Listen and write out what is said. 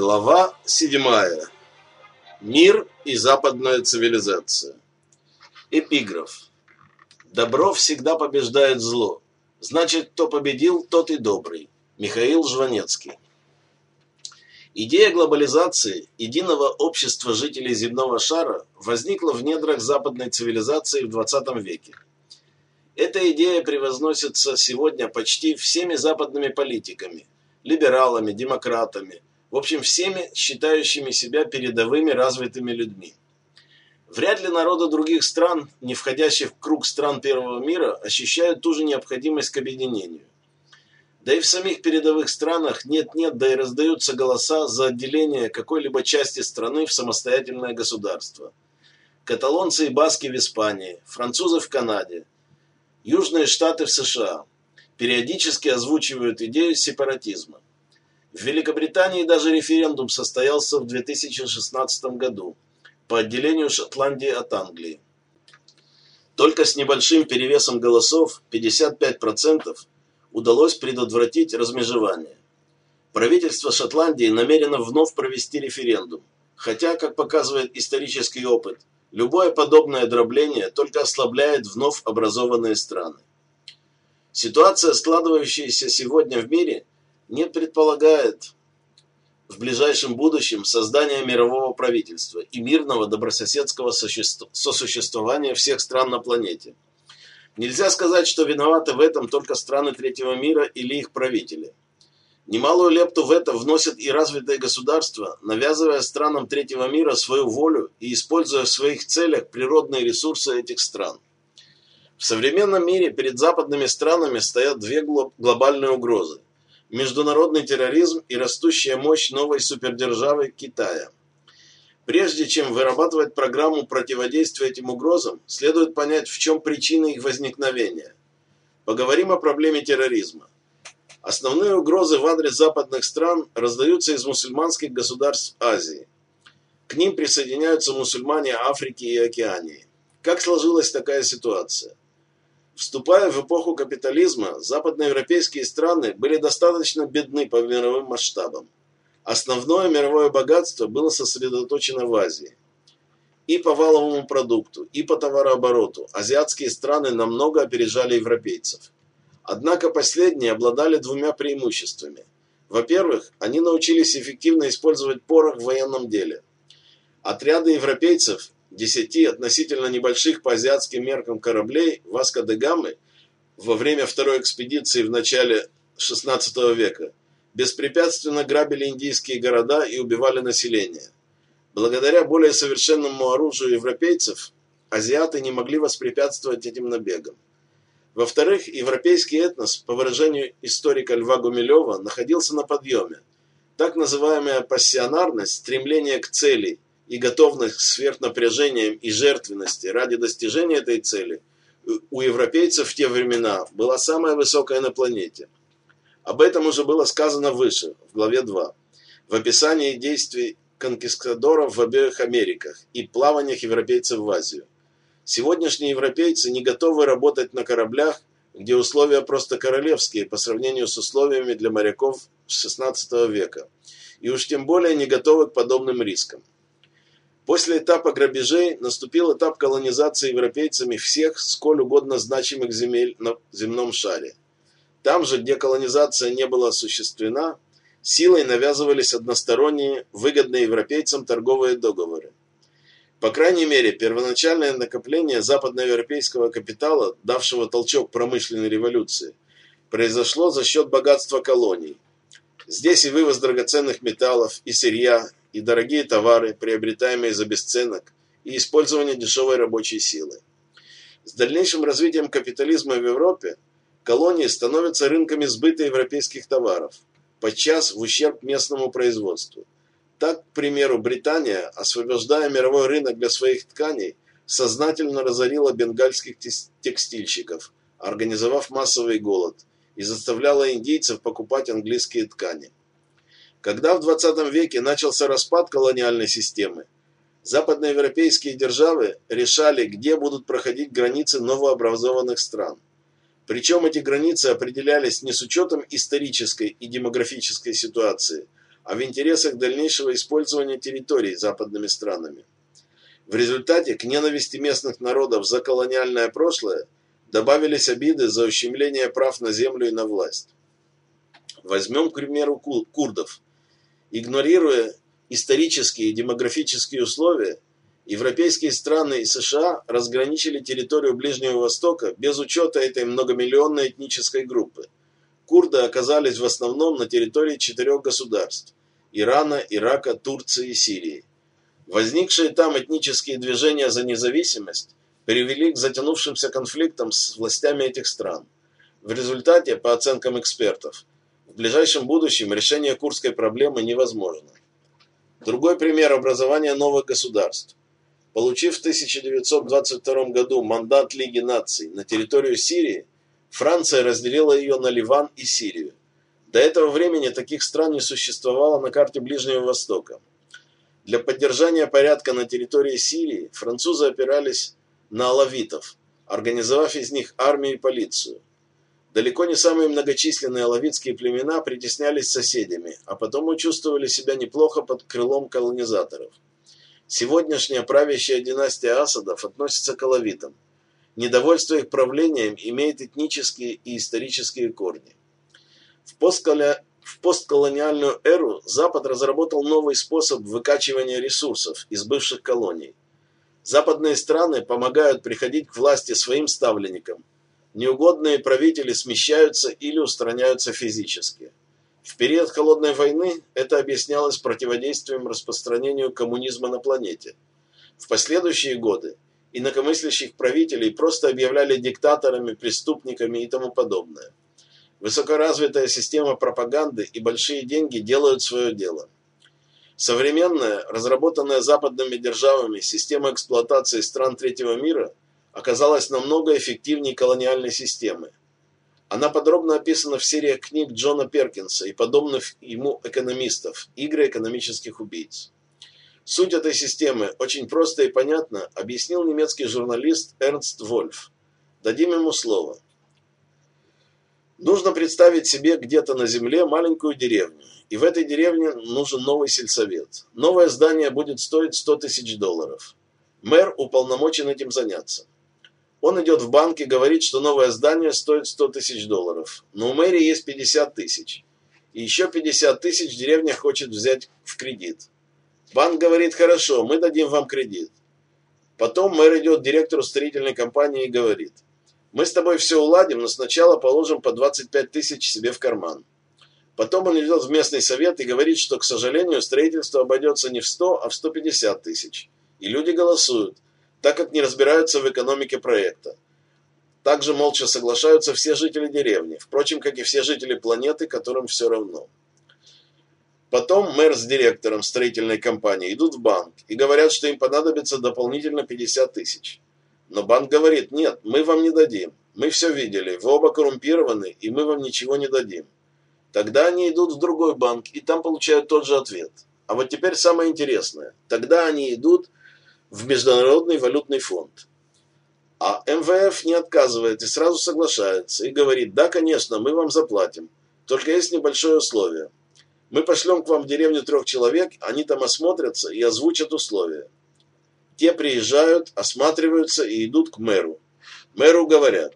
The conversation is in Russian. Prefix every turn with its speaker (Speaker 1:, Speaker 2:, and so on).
Speaker 1: Глава седьмая. Мир и западная цивилизация. Эпиграф. Добро всегда побеждает зло. Значит, кто победил, тот и добрый. Михаил Жванецкий. Идея глобализации, единого общества жителей земного шара, возникла в недрах западной цивилизации в 20 веке. Эта идея превозносится сегодня почти всеми западными политиками, либералами, демократами, в общем, всеми считающими себя передовыми развитыми людьми. Вряд ли народы других стран, не входящих в круг стран первого мира, ощущают ту же необходимость к объединению. Да и в самих передовых странах нет-нет, да и раздаются голоса за отделение какой-либо части страны в самостоятельное государство. Каталонцы и баски в Испании, французы в Канаде, южные штаты в США периодически озвучивают идею сепаратизма. В Великобритании даже референдум состоялся в 2016 году по отделению Шотландии от Англии. Только с небольшим перевесом голосов 55% удалось предотвратить размежевание. Правительство Шотландии намерено вновь провести референдум, хотя, как показывает исторический опыт, любое подобное дробление только ослабляет вновь образованные страны. Ситуация, складывающаяся сегодня в мире – не предполагает в ближайшем будущем создания мирового правительства и мирного добрососедского сосуществования всех стран на планете. Нельзя сказать, что виноваты в этом только страны третьего мира или их правители. Немалую лепту в это вносят и развитые государства, навязывая странам третьего мира свою волю и используя в своих целях природные ресурсы этих стран. В современном мире перед западными странами стоят две глобальные угрозы международный терроризм и растущая мощь новой супердержавы Китая. Прежде чем вырабатывать программу противодействия этим угрозам, следует понять, в чем причина их возникновения. Поговорим о проблеме терроризма. Основные угрозы в адрес западных стран раздаются из мусульманских государств Азии. К ним присоединяются мусульмане Африки и Океании. Как сложилась такая ситуация? Вступая в эпоху капитализма, западноевропейские страны были достаточно бедны по мировым масштабам. Основное мировое богатство было сосредоточено в Азии. И по валовому продукту, и по товарообороту азиатские страны намного опережали европейцев. Однако последние обладали двумя преимуществами. Во-первых, они научились эффективно использовать порох в военном деле. Отряды европейцев десяти относительно небольших по азиатским меркам кораблей Васко де Гамы во время второй экспедиции в начале XVI века беспрепятственно грабили индийские города и убивали население. Благодаря более совершенному оружию европейцев, азиаты не могли воспрепятствовать этим набегам. Во-вторых, европейский этнос, по выражению историка Льва Гумилева, находился на подъеме. Так называемая пассионарность, стремление к цели – и готовность к сверхнапряжениям и жертвенности ради достижения этой цели у европейцев в те времена была самая высокая на планете. Об этом уже было сказано выше, в главе 2, в описании действий конкистадоров в обеих Америках и плаваниях европейцев в Азию. Сегодняшние европейцы не готовы работать на кораблях, где условия просто королевские по сравнению с условиями для моряков XVI века, и уж тем более не готовы к подобным рискам. После этапа грабежей наступил этап колонизации европейцами всех сколь угодно значимых земель на земном шаре. Там же, где колонизация не была осуществлена, силой навязывались односторонние, выгодные европейцам торговые договоры. По крайней мере, первоначальное накопление западноевропейского капитала, давшего толчок промышленной революции, произошло за счет богатства колоний. Здесь и вывоз драгоценных металлов, и сырья, и дорогие товары, приобретаемые за бесценок, и использование дешевой рабочей силы. С дальнейшим развитием капитализма в Европе колонии становятся рынками сбыта европейских товаров, подчас в ущерб местному производству. Так, к примеру, Британия, освобождая мировой рынок для своих тканей, сознательно разорила бенгальских текстильщиков, организовав массовый голод, и заставляла индийцев покупать английские ткани. Когда в 20 веке начался распад колониальной системы, западноевропейские державы решали, где будут проходить границы новообразованных стран. Причем эти границы определялись не с учетом исторической и демографической ситуации, а в интересах дальнейшего использования территорий западными странами. В результате к ненависти местных народов за колониальное прошлое добавились обиды за ущемление прав на землю и на власть. Возьмем, к примеру, курдов. Игнорируя исторические и демографические условия, европейские страны и США разграничили территорию Ближнего Востока без учета этой многомиллионной этнической группы. Курды оказались в основном на территории четырех государств – Ирана, Ирака, Турции и Сирии. Возникшие там этнические движения за независимость привели к затянувшимся конфликтам с властями этих стран. В результате, по оценкам экспертов, ближайшем будущем решение курдской проблемы невозможно. Другой пример образования новых государств. Получив в 1922 году мандат Лиги наций на территорию Сирии, Франция разделила ее на Ливан и Сирию. До этого времени таких стран не существовало на карте Ближнего Востока. Для поддержания порядка на территории Сирии французы опирались на алавитов, организовав из них армию и полицию. Далеко не самые многочисленные алавитские племена притеснялись соседями, а потому чувствовали себя неплохо под крылом колонизаторов. Сегодняшняя правящая династия Асадов относится к алавитам. Недовольство их правлением имеет этнические и исторические корни. В, постколя... в постколониальную эру Запад разработал новый способ выкачивания ресурсов из бывших колоний. Западные страны помогают приходить к власти своим ставленникам – неугодные правители смещаются или устраняются физически. В период Холодной войны это объяснялось противодействием распространению коммунизма на планете. В последующие годы инакомыслящих правителей просто объявляли диктаторами, преступниками и тому подобное. Высокоразвитая система пропаганды и большие деньги делают свое дело. Современная, разработанная западными державами система эксплуатации стран третьего мира – оказалась намного эффективнее колониальной системы. Она подробно описана в сериях книг Джона Перкинса и подобных ему экономистов «Игры экономических убийц». Суть этой системы очень просто и понятно объяснил немецкий журналист Эрнст Вольф. Дадим ему слово. Нужно представить себе где-то на земле маленькую деревню, и в этой деревне нужен новый сельсовет. Новое здание будет стоить 100 тысяч долларов. Мэр уполномочен этим заняться. Он идет в банк и говорит, что новое здание стоит 100 тысяч долларов, но у мэрии есть 50 тысяч. И еще 50 тысяч деревня хочет взять в кредит. Банк говорит, хорошо, мы дадим вам кредит. Потом мэр идет к директору строительной компании и говорит, мы с тобой все уладим, но сначала положим по 25 тысяч себе в карман. Потом он идет в местный совет и говорит, что, к сожалению, строительство обойдется не в 100, а в 150 тысяч. И люди голосуют – так как не разбираются в экономике проекта. Также молча соглашаются все жители деревни, впрочем, как и все жители планеты, которым все равно. Потом мэр с директором строительной компании идут в банк и говорят, что им понадобится дополнительно 50 тысяч. Но банк говорит, нет, мы вам не дадим. Мы все видели, вы оба коррумпированы, и мы вам ничего не дадим. Тогда они идут в другой банк, и там получают тот же ответ. А вот теперь самое интересное. Тогда они идут в Международный валютный фонд. А МВФ не отказывает и сразу соглашается и говорит, да, конечно, мы вам заплатим, только есть небольшое условие. Мы пошлем к вам в деревню трех человек, они там осмотрятся и озвучат условия. Те приезжают, осматриваются и идут к мэру. Мэру говорят,